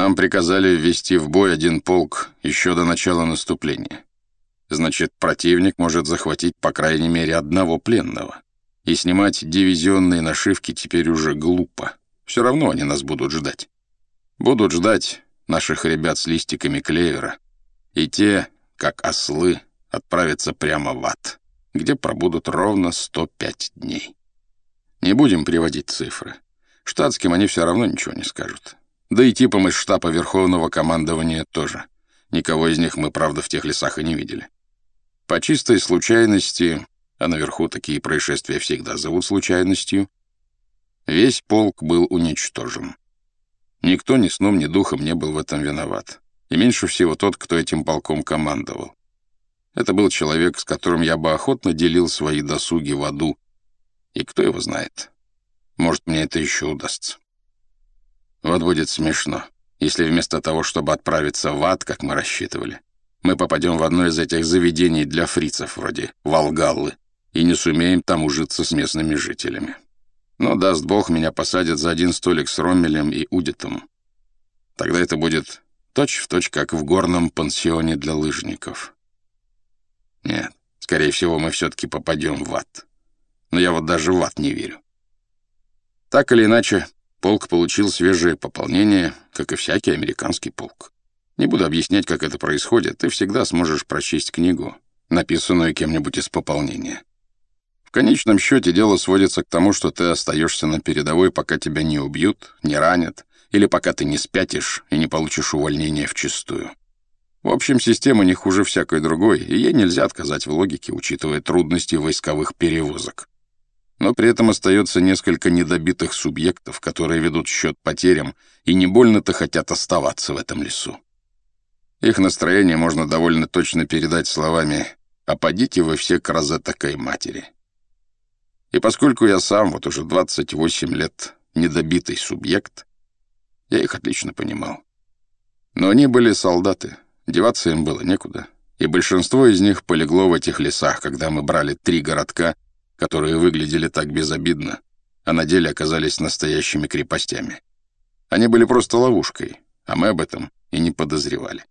Нам приказали ввести в бой один полк еще до начала наступления. Значит, противник может захватить по крайней мере одного пленного. И снимать дивизионные нашивки теперь уже глупо. Все равно они нас будут ждать. Будут ждать наших ребят с листиками клевера. И те, как ослы, отправятся прямо в ад, где пробудут ровно 105 дней. Не будем приводить цифры. Штатским они все равно ничего не скажут. Да и типом из штаба Верховного командования тоже. Никого из них мы, правда, в тех лесах и не видели. По чистой случайности, а наверху такие происшествия всегда зовут случайностью, весь полк был уничтожен. Никто ни сном, ни духом не был в этом виноват. И меньше всего тот, кто этим полком командовал. Это был человек, с которым я бы охотно делил свои досуги в аду. И кто его знает. Может, мне это еще удастся. Вот будет смешно, если вместо того, чтобы отправиться в ад, как мы рассчитывали, мы попадем в одно из этих заведений для фрицев, вроде Волгаллы, и не сумеем там ужиться с местными жителями. Но, даст бог, меня посадят за один столик с Роммелем и Удитом. Тогда это будет точь-в-точь, точь, как в горном пансионе для лыжников. Нет, скорее всего, мы все-таки попадем в ад. Но я вот даже в ад не верю. Так или иначе, Полк получил свежее пополнение, как и всякий американский полк. Не буду объяснять, как это происходит, ты всегда сможешь прочесть книгу, написанную кем-нибудь из пополнения. В конечном счете дело сводится к тому, что ты остаешься на передовой, пока тебя не убьют, не ранят, или пока ты не спятишь и не получишь увольнение в чистую. В общем, система не хуже всякой другой, и ей нельзя отказать в логике, учитывая трудности войсковых перевозок но при этом остается несколько недобитых субъектов, которые ведут счет потерям и не больно-то хотят оставаться в этом лесу. Их настроение можно довольно точно передать словами «А подите вы все к розетокой матери». И поскольку я сам вот уже 28 лет недобитый субъект, я их отлично понимал. Но они были солдаты, деваться им было некуда, и большинство из них полегло в этих лесах, когда мы брали три городка — которые выглядели так безобидно, а на деле оказались настоящими крепостями. Они были просто ловушкой, а мы об этом и не подозревали.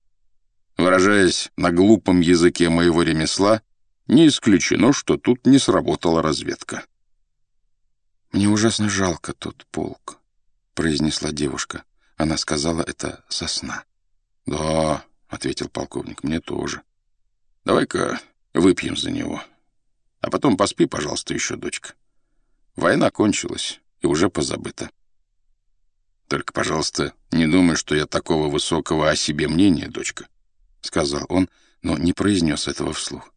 Выражаясь на глупом языке моего ремесла, не исключено, что тут не сработала разведка. «Мне ужасно жалко тот полк», — произнесла девушка. Она сказала это со сна. «Да», — ответил полковник, — «мне тоже. Давай-ка выпьем за него. А потом поспи, пожалуйста, еще, дочка. Война кончилась и уже позабыта. Только, пожалуйста, не думай, что я такого высокого о себе мнения, дочка, — сказал он, но не произнес этого вслух.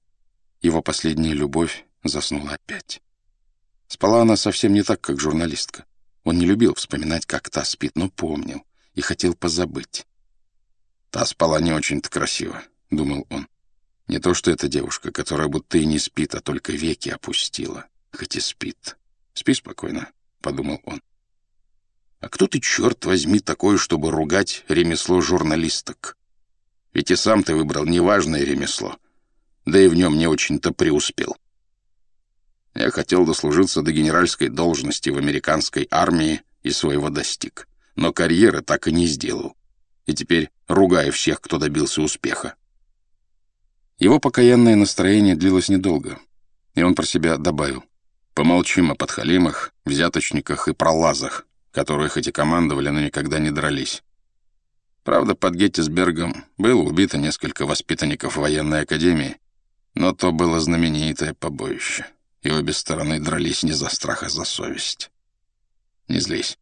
Его последняя любовь заснула опять. Спала она совсем не так, как журналистка. Он не любил вспоминать, как та спит, но помнил и хотел позабыть. Та спала не очень-то красиво, — думал он. Не то что эта девушка, которая будто и не спит, а только веки опустила. Хоть и спит. Спи спокойно, — подумал он. А кто ты, черт возьми, такой, чтобы ругать ремесло журналисток? Ведь и сам ты выбрал неважное ремесло, да и в нем не очень-то преуспел. Я хотел дослужиться до генеральской должности в американской армии и своего достиг, но карьеры так и не сделал. И теперь ругаю всех, кто добился успеха. Его покаянное настроение длилось недолго, и он про себя добавил. «Помолчим о подхалимах, взяточниках и пролазах, которые хоть и командовали, но никогда не дрались. Правда, под Геттисбергом было убито несколько воспитанников военной академии, но то было знаменитое побоище, и обе стороны дрались не за страх, а за совесть. Не злись.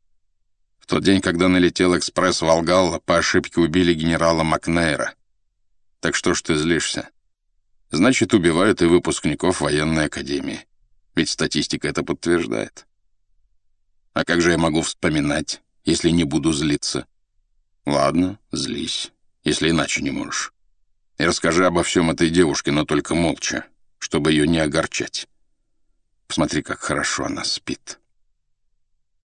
В тот день, когда налетел экспресс Волгалла, по ошибке убили генерала Макнейра. Так что ж ты злишься? Значит, убивают и выпускников военной академии. Ведь статистика это подтверждает. А как же я могу вспоминать, если не буду злиться? Ладно, злись, если иначе не можешь. И расскажи обо всем этой девушке, но только молча, чтобы ее не огорчать. Посмотри, как хорошо она спит.